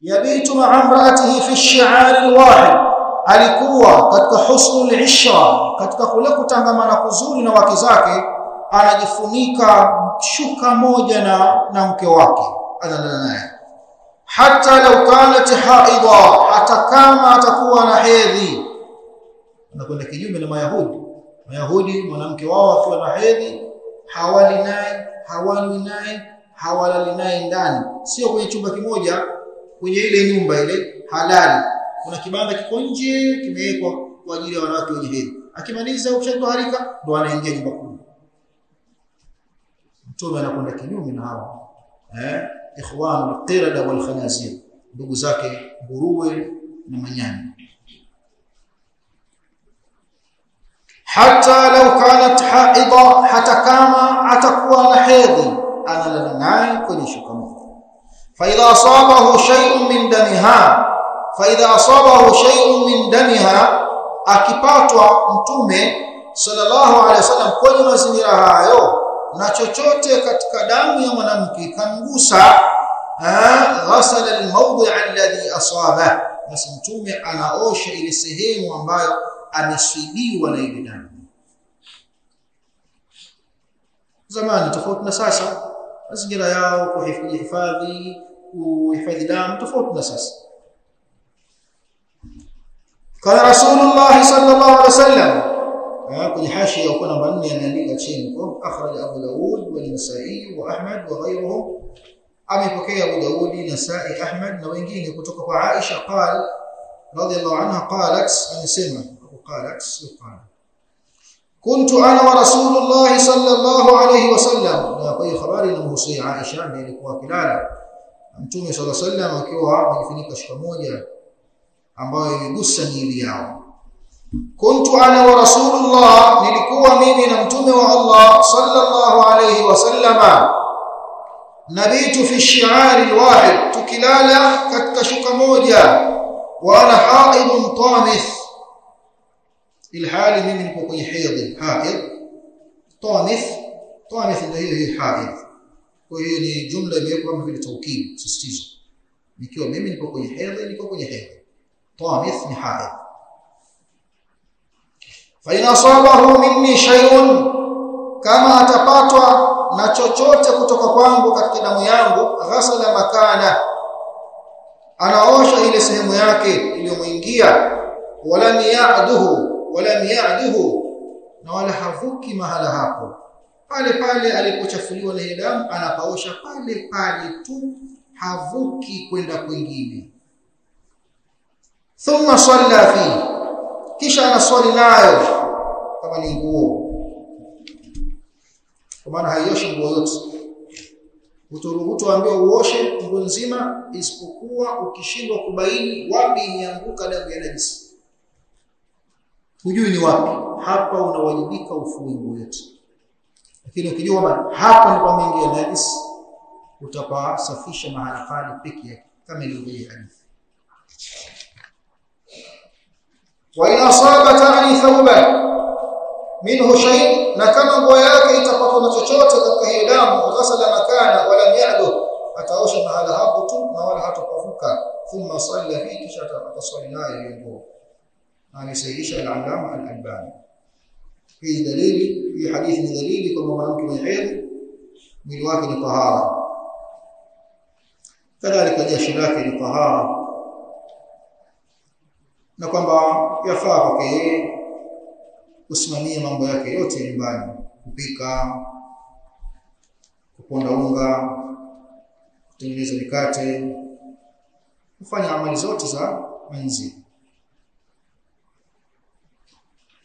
yabitu ma'a imra'atihi fi ash-shi'ar alwahid, alikuwa katika husnul ishra katika kule kutangamana kuzuri na wake zake anajifunika shuka moja na na mke wake. Analala hata law kanat haidha hata kama atakuwa na hedhi. Anakwenda kinyume na mayahudi. Mayahudi mwanamke wao akiwa na hedhi hawali naye hawanywi naye hawalali naye ndani. Sio kwenye chumba kimoja kwenye ile nyumba ile halali. Kuna kibanda kiko nje kimewekwa kwa ajili ya wanawake wenye hedhi. Akimaliza ukishatoharika ndo anaingia nyumba kubwa mtume anakwenda kinyume na hao eh ikhwan alqirada wal ndugu zake nguruwe na manyani. Hata law kanat haida hata kama atakuwa na hedhi analala naye kwenye shuka moja fa شيء asabahu دمها min damiha شيء من damiha akipatwa mtume sallallahu alaihi wasallam kwenye mazingira hayo na chochote katika damu ya mwanamke ikamgusa ghasala almawdi' alladhi asaba basi mtume anaosha ile sehemu ambayo ameswibiwa na ile damu. Zamani tofauti na sasa mazingira yao kuhifadhi ويحفظ دام تفوت نصص قال رسول الله صلى الله عليه وسلم آه، كل حاشية وكنا بني أن يعني أشينك أخرج أبو داود والنسائي وأحمد وغيرهم. أبي بكي أبو داود النسائي أحمد نوينجين كتوك عائشة قال رضي الله عنها قالت أن سمع. قالت سبحان كنت أنا ورسول الله صلى الله عليه وسلم. لا خبري خبر عائشة من الكوكلالة يعني Mtume صلى الله عليه وسلم akiwa amejifunika shuka moja ambayo iligusa miili yao kuntu ana wa rasulullah nilikuwa mimi na mtume wa Allah sallallahu alayhi wasallama nabitu fi shi'ari alwahid tukilala katika shuka moja wa ana haidun tamith ilhali mimi niko kwenye hedhi haid tamith tamith ndio hiyo hiyo haid kwa hiyo ni jumla imewekwa kama vile taukidi, sisitizo nikiwa mimi niko kwenye hedhi niko kwenye hedhi tamith ni haidh. fa in asabahu minni shay'un kama atapatwa na chochote kutoka kwangu katika damu yangu ghasala makana anaosha ile sehemu yake iliyomwingia. wala ya'duhu wala ya'duhu na wala havuki mahala hapo pale pale alipochafuliwa na ile damu anapaosha pale pale tu havuki kwenda kwingine. Thumma salla fi. Kisha anaswali nayo kama ni nguo. Kwa maana haioshi nguo yote. Uturuhutu ambaye uoshe nguo nzima isipokuwa ukishindwa kubaini wapi imeanguka damu ya najisi. Hujui ni wapi. Hapa unawajibika ufue nguo yote lakini ukijua hapa mengi ya najisi utapasafisha mahali pale peke yake kama ilivyo hadithi. Wa in saba ta'ni thawban minhu shay na kama nguo yake itapatwa na chochote katika hiyo damu ghasala makana wala yadu ataosha mahala hapo tu na wala hatapavuka. Thumma salla fi kisha ataswali nayo hiyo nguo. Na amesahihisha al-allama al-albani hii dalili hii hadithi ni dalili kwamba mwanamke mwenye hedhi mwili wake ni tahara. Kadhalika jasho lake ni tahara. Na kwamba yafaa kwake yeye kusimamia mambo yake yote nyumbani. Kupika kuponda unga kutengeneza mikate kufanya amali zote za manzi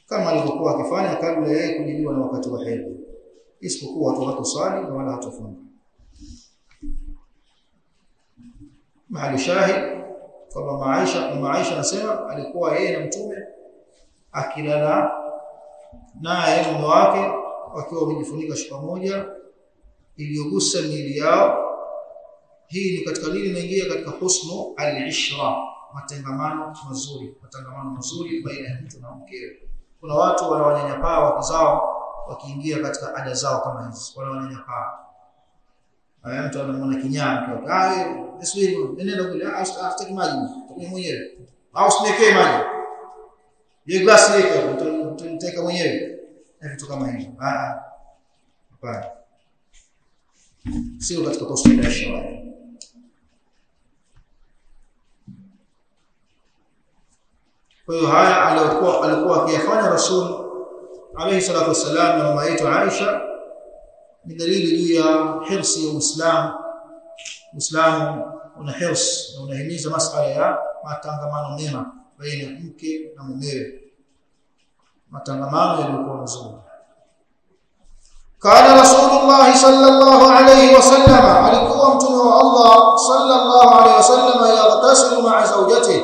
kama alivyokuwa akifanya kabla yeye kujiliwa na wakati wa hedhi. Isipokuwa watu hatuswali na wala hatufunga mahali shahid kwamba Maisha Maisha anasema alikuwa yeye na mtume akilala naye mume wake wakiwa wamejifunika shuka moja iliyogusa miili yao. Hii ni katika nini? Inaingia katika husnu al-ishra matengamano mazuri matengamano mazuri baina ya mtu na mkewe kuna watu wanawanyanyapaa wake zao wakiingia katika ada zao kama hizi. Wanawanyanyapaa. Haya mtu anamwona kinyaa mke wake ah subiri nenda kule. Ah sitaki maji. Mimi mwenyewe. Au usinekee maji. Ile glasi yake utaniteka mwenyewe. Na vitu kama hivyo ah hapana. Sio katika taswira ya sharia kwa hiyo haya alikuwa alikuwa akiyafanya rasul alayhi salatu wasalam na mama yetu Aisha ni dalili juu ya hirsi ya Uislamu. Uislamu una hirs na unahimiza masuala ya matangamano mema baina ya mke na mumewe. Matangamano yaliyokuwa mazuri. Kana rasulullah sallallahu alayhi wasallam alikuwa mtume wa Allah sallallahu alayhi wasallam yaghtasilu ma'a zawjatihi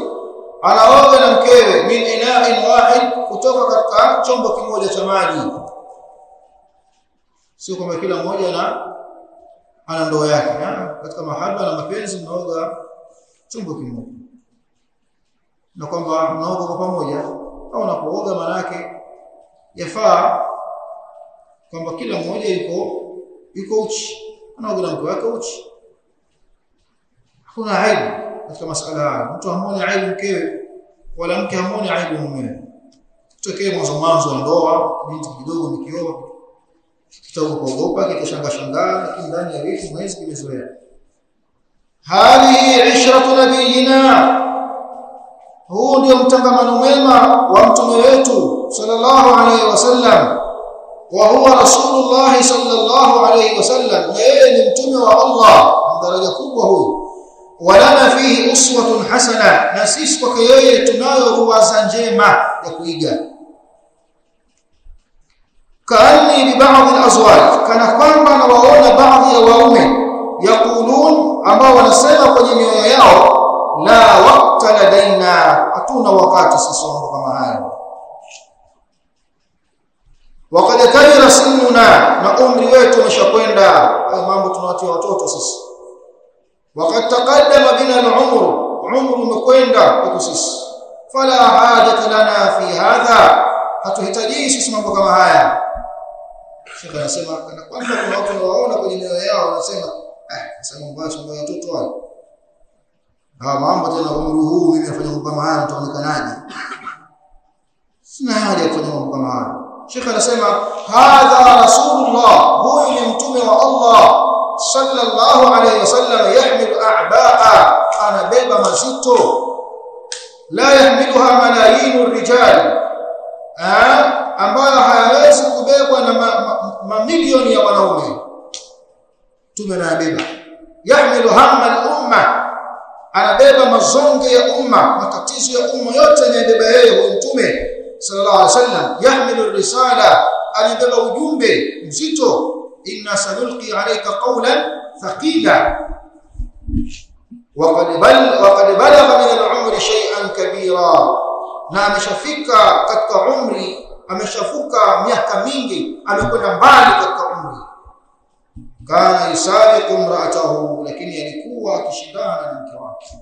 anaoga na mkewe min ina'in wahid kutoka katika chombo kimoja cha maji. Sio kwamba kila mmoja na ana ndoa yake katika mahaba na mapenzi mnaoga chombo kimoja. Na kwamba mnaoga kwa pamoja au unapooga maana yake yafaa kwamba kila mmoja yuko yuko uchi. Anaoga na mke wake uchi. Hakuna aibu katika masala haya mtu hamuoni aibu mkewe wala mke hamuoni aibu mumewe tokee mwanzo mwanzo wa ndoa binti kidogo nikioa kitaogopa kitashanga shanga lakini ndani ya wiki mwezi kimezoea. Hali ishratu nabiyina. Huu ndio mtangamano mwema wa mtume wetu sallallahu alayhi wasallam wa huwa rasulullah sallallahu alayhi wasallam yeye ni mtume wa Allah. Daraja kubwa huyu walana fihi uswatun hasana na sisi kwake yeye tunayo ruwaza njema ya kuiga. Kaani ni baadhi alazwaj kana kwamba nawaona baadhi ya waume yaqulun ambao wanasema kwenye mioyo yao la waqta ladaina hatuna wakati sisi mambo kama hayo. Waqad kabira sinuna na umri wetu umeshakwenda mambo tunawatia watoto sisi taqaddama bina al-umr umru umekwenda kwetu sisi. Fala hajata lana fi hadha hatuhitaji sisi mambo kama haya. Shekha anasema kana kwamba kuna watu wanaona kwenye mioyo yao wanasema ah sasa mambo haya mambo ya watoto wao hawa mambo tena umri huu mimi nafanya mambo kama haya nitaonekanaje? Sina haja ya kufanya mambo kama haya. Shekha anasema hadha rasulullah huyu ni mtume wa Allah sallallahu alayhi wasallam yahmilu a'baa anabeba mazito. La yahmiluha malayinu rijal ambayo hayawezi kubebwa na mamilioni ma, ma ya wanaume. Tume anabeba yahmilu hamma al-umma anabeba mazonge ya umma matatizo ya umma yote anayebeba yeye huyo mtume sallallahu alayhi wasallam yahmilu risala anabeba ujumbe mzito inna sanulqi alayka qawlan thaqila وقد بل وقد بلغ من العمر شيئا كبيرا na ameshafika katika umri ameshafuka miaka mingi amekwenda mbali katika umri kana yusabiqu imra'atahu lakini alikuwa akishindana na mke wake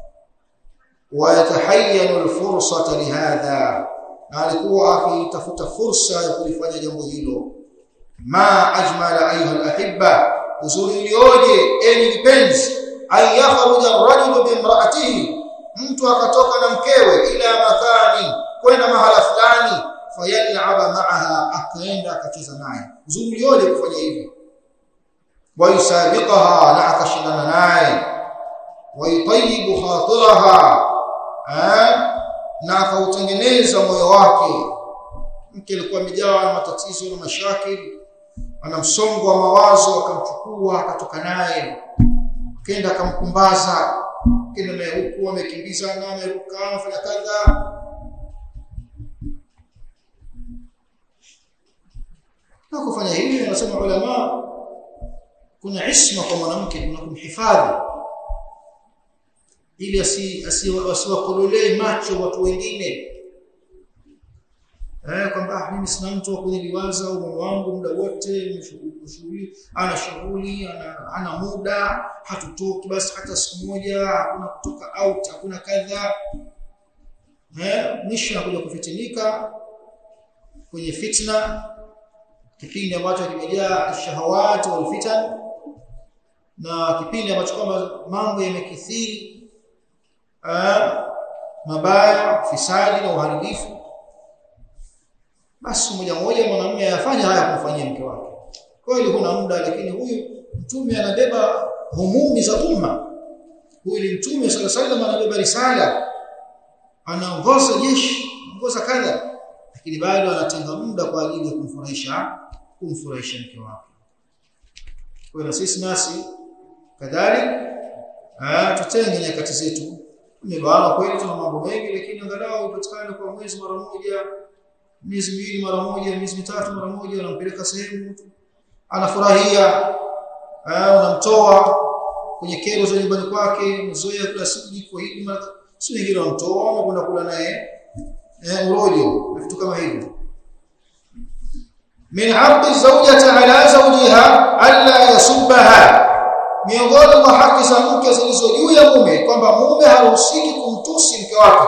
wa yatahayyanu alfursata lihadha na alikuwa akitafuta fursa ya kulifanya jambo hilo ma ajmala ayuha alahibba. Uzuri ulioje eni vipenzi? Ayakhruja yakhruja ar-rajulu bi imra'atihi mtu akatoka na mkewe ila mathani kwenda mahala fulani fayal'aba ma'aha akaenda akacheza naye. Uzuri ulioje kufanya hivyo wa yusabiqaha na akashindana naye. Wa wayutayibu khatiraha eh? na akautengeneza moyo wake. Mke alikuwa amejawa na matatizo na mashakili ana msongo wa mawazo akamchukua akatoka naye kenda akamkumbaza. Kenda naye huku amekimbizana ameruka fanya kadha. Na kufanya hivi anasema ulama kuna isma kwa mwanamke kuna kumhifadhi. Ili asiwakololee macho watu wengine eh kwamba mimi sina mtu wa kuniliwaza au wangu muda wote shughuli ana shughuli ana, ana muda hatutoki basi hata siku moja hakuna kutoka out hakuna kadha. Eh mwisho anakuja kufitinika kwenye fitna kipindi ambacho kimejaa shahawati wal fitan na kipindi ambacho kwamba mambo yamekithiri mabaya fisadi na uharibifu basi moja moja mwanamume ayafanya haya kumfanyia mke wake. Kweli kuna muda lakini huyu mtume anabeba humumi za umma. Huyu ni mtume sallallahu alaihi wasallam, anabeba risala. Anaongoza jeshi anaongoza kadha lakini bado anatenga muda kwa ajili ya kumfurahisha kumfurahisha mke wake. Kwa hiyo sisi nasi kadhalika tutenge nyakati zetu. Nimebaana kweli tuna mambo mengi lakini angalau upatikane kwa mwezi mara moja miezi miwili mara moja miezi mitatu mara moja unampeleka sehemu anafurahia unamtoa kwenye kero za nyumbani kwake mzoea kila siku jiko hili si wengine wanamtoa wanakwenda kula naye eh urojo vitu kama hivyo. Min haqqi zawjati ala zawjiha alla yasubaha, miongoni mwa haki za mke zilizo juu ya mume kwamba mume haruhusiki kumtusi mke wake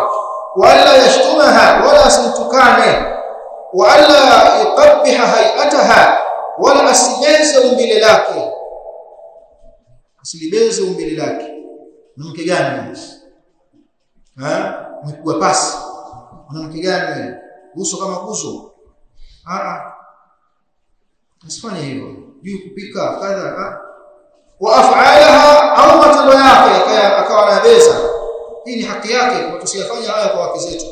wala yashtumaha wala asimtukane wala yuqabbiha hayataha wala asibeze umbile lake. Asilibeze umbile lake. Mwanamke gani ha? Mkubwa pasi. Mwanamke gani uso kama kuzo ah ah asifanye hivyo. Juu kupika kadha wa af'alaha au matendo yake akawa anabeza hii ni haki yake kwa tusiyafanya haya kwa wake zetu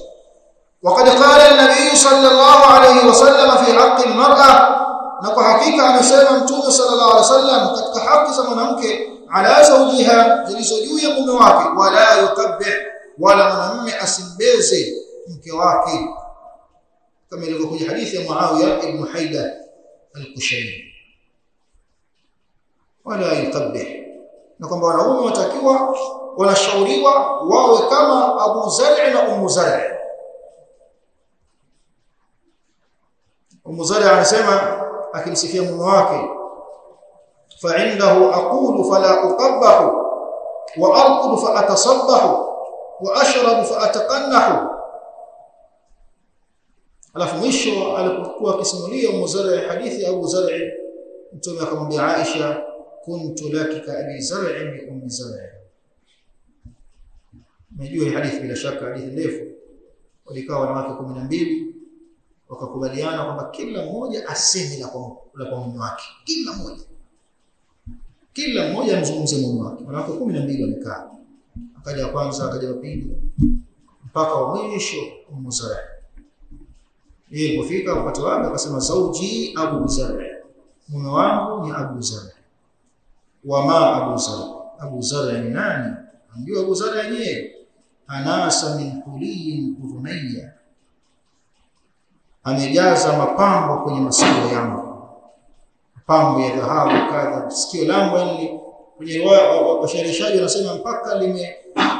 وقد قال النبي صلى الله عليه وسلم في حق المرأة نقو حقيقة عن السلام توقع صلى الله عليه وسلم تكتحق سمنامك على زوجها جلي زوجو يقوم واكي ولا يقبع ولا منام أسنبيزي منك واكي كما يلقى حديث معاوية بن حيدة القشيري. ولا يقبع نقوم بأن أمي متاكيوة ونشعوريوة وهو كما أبو زرع وأم زرع. Ummu Zar' anasema akimsifia mume wake fa indahu aqulu fala uqabbahu wa arqudu fa atasabbahu wa ashrabu fa ataqannahu alafu mwisho alipokuwa akisimulia Ummu Zar' hadithi Abu Zar' mtume akamwambia Aisha kuntu laki ka abi Zar' bi ummi Zar' najua hadithi bila shaka hadithi ndefu walikaa wanawake 12 wakakubaliana kwamba kila mmoja aseme la kwa mume wake. Kila mmoja. Kila mmoja amzungumze mume wake. Wanawake 12 wamekaa. Akaja kwanza akaja pili mpaka wa mwisho Ummu yeye kufika wakati wake akasema zauji Abu Zar' mume wangu ni Abu Zar' wama Abu Zar' Abu Zar' ni nani? Ndio Abu Zar' yenyewe anasa min kuliyin udhunayya amejaza mapambo kwenye masikio yangu. Mapambo ya dhahabu kadha. Sikio langu yani kwenye riwaya washarishaji wanasema mpaka lime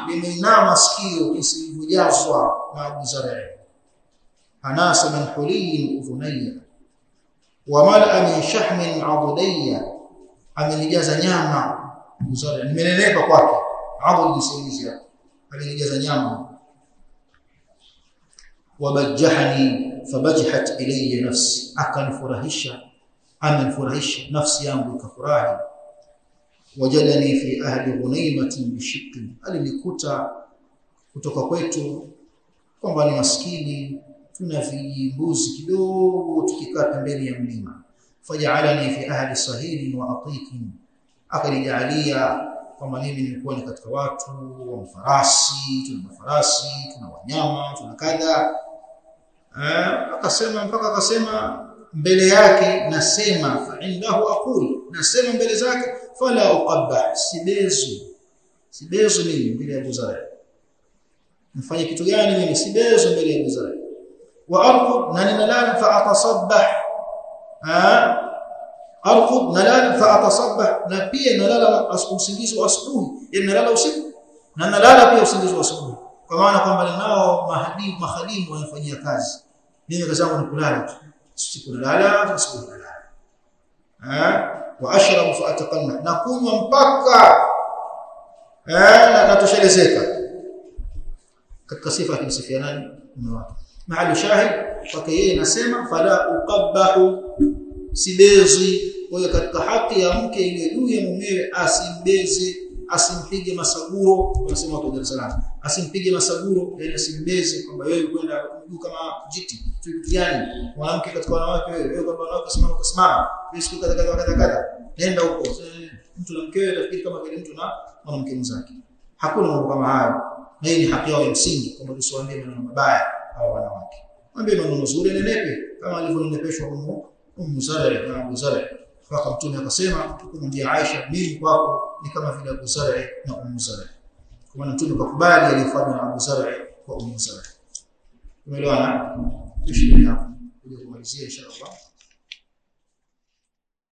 limeinama sikio isijazwa na Abu yake. anasa min huliyin udhunayya. Wa mal'a min shahmin adudayya amenijaza nyama. Abu Zar' nimenenepa kwake adud yake. Amenijaza nyama wabajjahani fabajhat ilayya nafsi. Akanifurahisha amenifurahisha nafsi yangu ikafurahi. Wajadani fi ahli ghunaymatin bishiqqi alinikuta kutoka kwetu kwamba ni maskini tuna vijimbuzi kidogo tukikaa pembeni ya mlima. Fajaalani fi ahli sahilin wa atiqin. Akanijaalia kwamba mimi nilikuwa ni katika watu wa farasi tuna mafarasi tuna wanyama tuna kadha akasema mpaka akasema mbele yake nasema fa indahu aqul nasema mbele zake fala uqabbah sibezu. Sibezu mimi mbele ya buzari nifanye kitu gani mimi? Sibezu mbele ya buzari wa arqud na ninalala fa atasabbah. Eh arqud nalala fa atasabbah. Na pia nalala usingizi wa asubuhi. Yani nalala usiku na nalala pia usingizi wa asubuhi kwa maana kwamba nao mahadimu mahadimu wanafanyia kazi mimi kazi yangu ni kulala tu siku nalala asubuhi nalala eh wa ashrabu fa ataqanna na kunywa mpaka eh na natoshelezeka katika sifa kimsifia nani mume wake mahali shahid kwake yeye nasema fala uqabbahu sibezi kwa hiyo katika haki ya mke ile juu ya mumewe asimbeze asimpige masaguro wanasema watu wa Dar es Salaam. Asimpige masaguro yani asimbeze kwamba wewe kwenda mguu kama jiti. Kitu gani? Mwanamke katika wanawake wewe wewe kwamba wanawake simama. Kusimama wewe siku kadha kadha kadha kadha. Nenda huko. Mtu na mkewe nafikiri kama vile mtu na mwanamke mwenzake. Hakuna mambo kama hayo. Na hii ni haki yao ya msingi kwamba tusiwaambie maneno mabaya hawa wanawake. Mwambie maneno mazuri nenepe kama alivyonenepeshwa Ummu Zara na Abu Zara mpaka mtume akasema kumwambia Aisha mimi kwako ni kama vile Abu Zara na Ummu Zara kwa maana mtume kakubali aliyofanywa na Abu Zara kwa Ummu Zara umeelewana? Tushike hapo. Kuja kumalizia inshallah